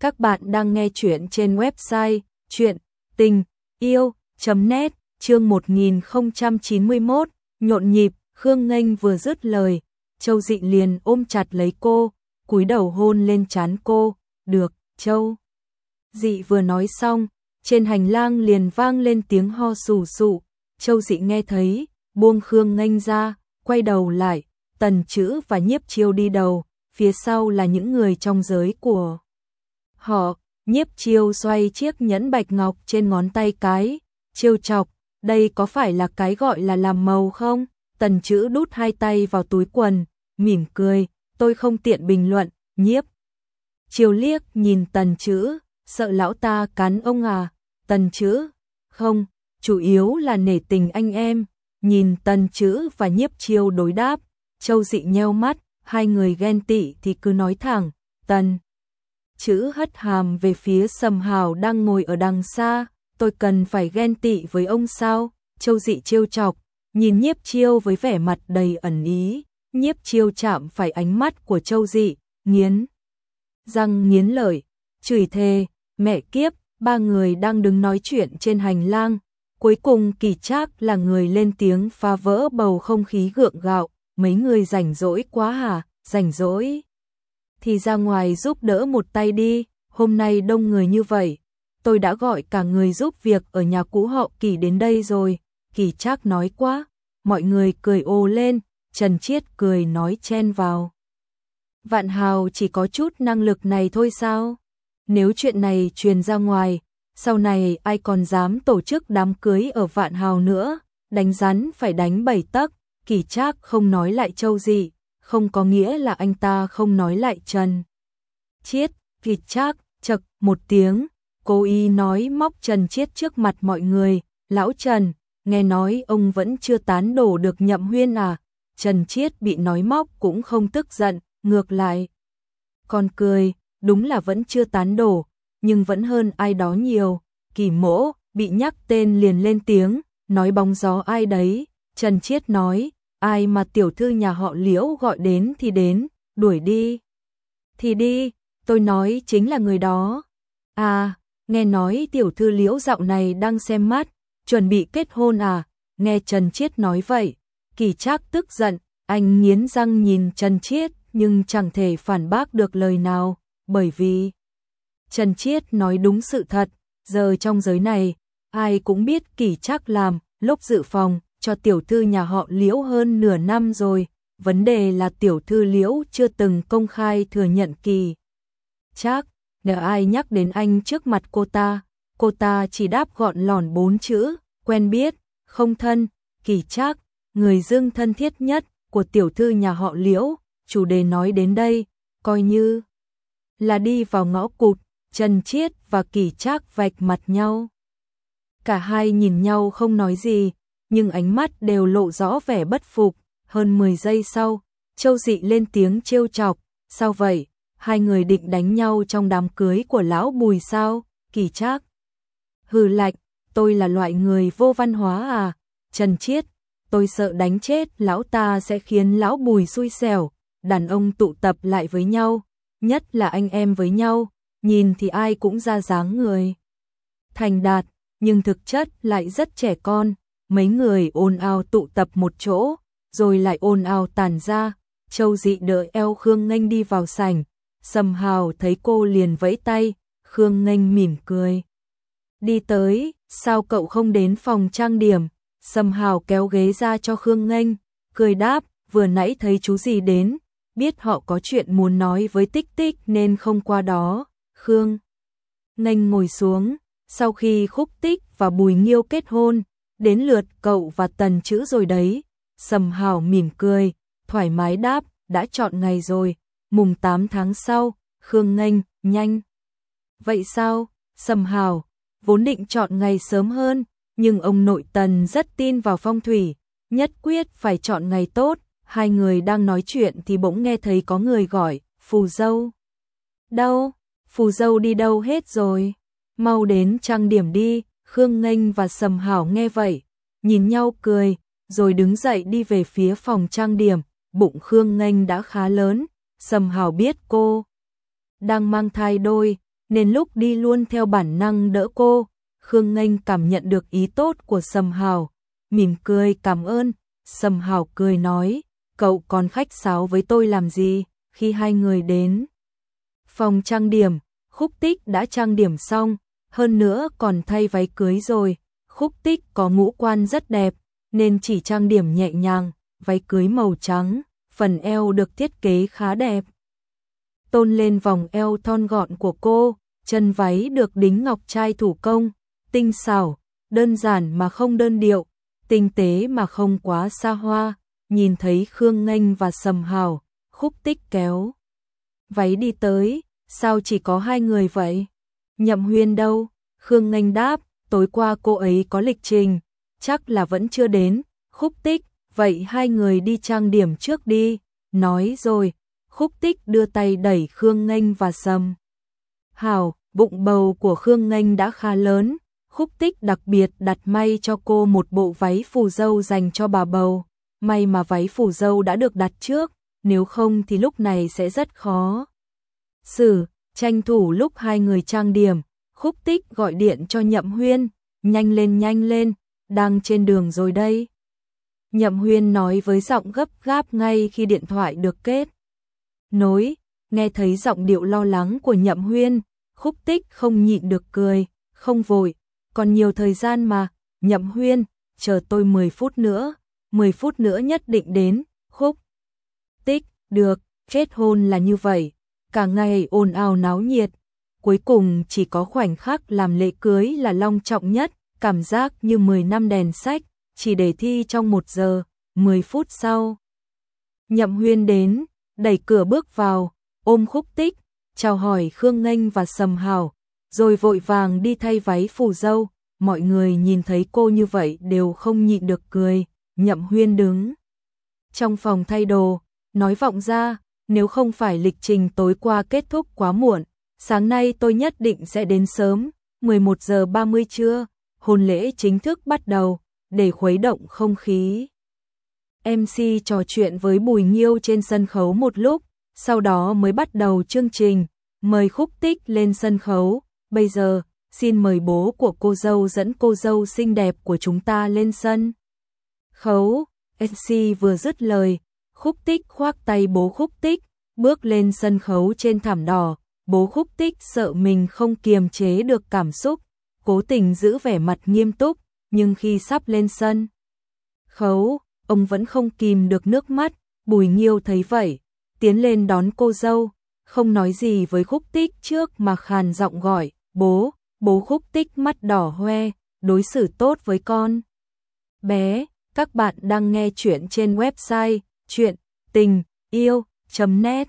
Các bạn đang nghe chuyện trên website chuyện tình yêu.net chương 1091, nhộn nhịp, Khương Nghênh vừa dứt lời, Châu Dị liền ôm chặt lấy cô, cúi đầu hôn lên trán cô, được, Châu. Dị vừa nói xong, trên hành lang liền vang lên tiếng ho sù sụ, Châu Dị nghe thấy, buông Khương Nghênh ra, quay đầu lại, tần chữ và nhiếp chiêu đi đầu, phía sau là những người trong giới của họ, nhiếp chiêu xoay chiếc nhẫn bạch ngọc trên ngón tay cái, chiêu chọc, đây có phải là cái gọi là làm màu không? Tần chữ đút hai tay vào túi quần, mỉm cười, tôi không tiện bình luận, nhiếp. Chiêu liếc nhìn tần chữ, sợ lão ta cắn ông à, tần chữ, không, chủ yếu là nể tình anh em, nhìn tần chữ và nhiếp chiêu đối đáp, châu dị nheo mắt, hai người ghen tị thì cứ nói thẳng, tần. Chữ hất hàm về phía sầm hào đang ngồi ở đằng xa, tôi cần phải ghen tị với ông sao, châu dị trêu chọc, nhìn nhiếp chiêu với vẻ mặt đầy ẩn ý, nhiếp chiêu chạm phải ánh mắt của châu dị, nghiến. Răng nghiến lời, chửi thề, mẹ kiếp, ba người đang đứng nói chuyện trên hành lang, cuối cùng kỳ trác là người lên tiếng phá vỡ bầu không khí gượng gạo, mấy người rảnh rỗi quá hả, rảnh rỗi. Thì ra ngoài giúp đỡ một tay đi, hôm nay đông người như vậy. Tôi đã gọi cả người giúp việc ở nhà cũ họ kỳ đến đây rồi. Kỳ trác nói quá, mọi người cười ô lên, Trần Chiết cười nói chen vào. Vạn Hào chỉ có chút năng lực này thôi sao? Nếu chuyện này truyền ra ngoài, sau này ai còn dám tổ chức đám cưới ở Vạn Hào nữa, đánh rắn phải đánh bảy tấc, kỳ trác không nói lại châu gì, không có nghĩa là anh ta không nói lại Trần. Chiết, kỳ trác, chật một tiếng, cô y nói móc Trần Chiết trước mặt mọi người, lão Trần, nghe nói ông vẫn chưa tán đổ được nhậm huyên à, Trần Chiết bị nói móc cũng không tức giận, ngược lại. Còn cười, đúng là vẫn chưa tán đổ, nhưng vẫn hơn ai đó nhiều, kỳ mỗ, bị nhắc tên liền lên tiếng, nói bóng gió ai đấy, Trần Chiết nói, ai mà tiểu thư nhà họ liễu gọi đến thì đến, đuổi đi. Thì đi, tôi nói chính là người đó. À, nghe nói tiểu thư liễu dạo này đang xem mắt, chuẩn bị kết hôn à, nghe Trần Chiết nói vậy. Kỳ trác tức giận, anh nghiến răng nhìn Trần Chiết nhưng chẳng thể phản bác được lời nào, bởi vì Trần Chiết nói đúng sự thật, giờ trong giới này, ai cũng biết kỳ trác làm, lúc dự phòng, cho tiểu thư nhà họ Liễu hơn nửa năm rồi, vấn đề là tiểu thư Liễu chưa từng công khai thừa nhận kỳ. Chắc, nếu ai nhắc đến anh trước mặt cô ta, cô ta chỉ đáp gọn lỏn bốn chữ, quen biết, không thân, kỳ chắc, người dương thân thiết nhất của tiểu thư nhà họ Liễu, chủ đề nói đến đây, coi như là đi vào ngõ cụt, Trần Chiết và Kỳ Trác vạch mặt nhau. Cả hai nhìn nhau không nói gì, nhưng ánh mắt đều lộ rõ vẻ bất phục. Hơn 10 giây sau, Châu Dị lên tiếng trêu chọc, sao vậy? Hai người định đánh nhau trong đám cưới của lão Bùi sao? Kỳ Trác. Hừ lạnh, tôi là loại người vô văn hóa à? Trần Chiết, tôi sợ đánh chết lão ta sẽ khiến lão Bùi xui xẻo, đàn ông tụ tập lại với nhau, nhất là anh em với nhau, nhìn thì ai cũng ra dáng người. Thành đạt, nhưng thực chất lại rất trẻ con, mấy người ồn ào tụ tập một chỗ, rồi lại ồn ào tàn ra, Châu Dị đợi eo Khương Nghênh đi vào sảnh, Sầm Hào thấy cô liền vẫy tay, Khương Nghênh mỉm cười. Đi tới, sao cậu không đến phòng trang điểm? Sầm Hào kéo ghế ra cho Khương Nghênh, cười đáp, vừa nãy thấy chú gì đến, biết họ có chuyện muốn nói với Tích Tích nên không qua đó. Khương Nghênh ngồi xuống, sau khi Khúc Tích và Bùi Nghiêu kết hôn, đến lượt cậu và tần chữ rồi đấy. Sầm hào mỉm cười, thoải mái đáp, đã chọn ngày rồi, mùng 8 tháng sau, Khương Nghênh, nhanh. Vậy sao, Sầm hào, vốn định chọn ngày sớm hơn, nhưng ông nội tần rất tin vào phong thủy, nhất quyết phải chọn ngày tốt, hai người đang nói chuyện thì bỗng nghe thấy có người gọi, phù dâu. Đâu, phù dâu đi đâu hết rồi, mau đến trang điểm đi, Khương Nghênh và Sầm Hảo nghe vậy, nhìn nhau cười, rồi đứng dậy đi về phía phòng trang điểm, bụng Khương Nghênh đã khá lớn, Sầm Hảo biết cô đang mang thai đôi, nên lúc đi luôn theo bản năng đỡ cô. Khương Nghênh cảm nhận được ý tốt của Sầm Hào, mỉm cười cảm ơn. Sầm Hào cười nói, cậu còn khách sáo với tôi làm gì? Khi hai người đến phòng trang điểm, Khúc Tích đã trang điểm xong, hơn nữa còn thay váy cưới rồi. Khúc Tích có ngũ quan rất đẹp, nên chỉ trang điểm nhẹ nhàng, váy cưới màu trắng, phần eo được thiết kế khá đẹp. Tôn lên vòng eo thon gọn của cô, chân váy được đính ngọc trai thủ công, tinh xảo, đơn giản mà không đơn điệu, tinh tế mà không quá xa hoa. Nhìn thấy Khương Nganh và Sầm Hào, Khúc Tích kéo váy đi tới, sao chỉ có hai người vậy? Nhậm Huyên đâu? Khương Nganh đáp, tối qua cô ấy có lịch trình, chắc là vẫn chưa đến. Khúc Tích, vậy hai người đi trang điểm trước đi. Nói rồi, Khúc Tích đưa tay đẩy Khương Nganh và Sầm. Hảo, bụng bầu của Khương Nganh đã khá lớn, Khúc Tích đặc biệt đặt may cho cô một bộ váy phù dâu dành cho bà bầu. May mà váy phù dâu đã được đặt trước, nếu không thì lúc này sẽ rất khó. Sử, tranh thủ lúc hai người trang điểm, khúc tích gọi điện cho Nhậm Huyên, nhanh lên nhanh lên, đang trên đường rồi đây. Nhậm Huyên nói với giọng gấp gáp ngay khi điện thoại được kết. Nối, nghe thấy giọng điệu lo lắng của Nhậm Huyên, khúc tích không nhịn được cười, không vội, còn nhiều thời gian mà, Nhậm Huyên, chờ tôi 10 phút nữa, 10 phút nữa nhất định đến, khúc tích, được, kết hôn là như vậy, cả ngày ồn ào náo nhiệt, cuối cùng chỉ có khoảnh khắc làm lễ cưới là long trọng nhất, cảm giác như 10 năm đèn sách, chỉ để thi trong 1 giờ, 10 phút sau. Nhậm Huyên đến, đẩy cửa bước vào, ôm khúc tích, chào hỏi Khương Nghênh và Sầm Hào, rồi vội vàng đi thay váy phù dâu, mọi người nhìn thấy cô như vậy đều không nhịn được cười, Nhậm Huyên đứng trong phòng thay đồ, nói vọng ra, nếu không phải lịch trình tối qua kết thúc quá muộn, sáng nay tôi nhất định sẽ đến sớm, 11 giờ 30 trưa, hôn lễ chính thức bắt đầu, để khuấy động không khí. MC trò chuyện với Bùi Nhiêu trên sân khấu một lúc, sau đó mới bắt đầu chương trình, mời khúc tích lên sân khấu, bây giờ, xin mời bố của cô dâu dẫn cô dâu xinh đẹp của chúng ta lên sân. Khấu, MC vừa dứt lời, Khúc Tích khoác tay bố Khúc Tích, bước lên sân khấu trên thảm đỏ, bố Khúc Tích sợ mình không kiềm chế được cảm xúc, cố tình giữ vẻ mặt nghiêm túc, nhưng khi sắp lên sân khấu, ông vẫn không kìm được nước mắt, Bùi Nghiêu thấy vậy, tiến lên đón cô dâu, không nói gì với Khúc Tích trước mà khàn giọng gọi, "Bố." Bố Khúc Tích mắt đỏ hoe, đối xử tốt với con. Bé, các bạn đang nghe chuyện trên website chuyện tình yêu.net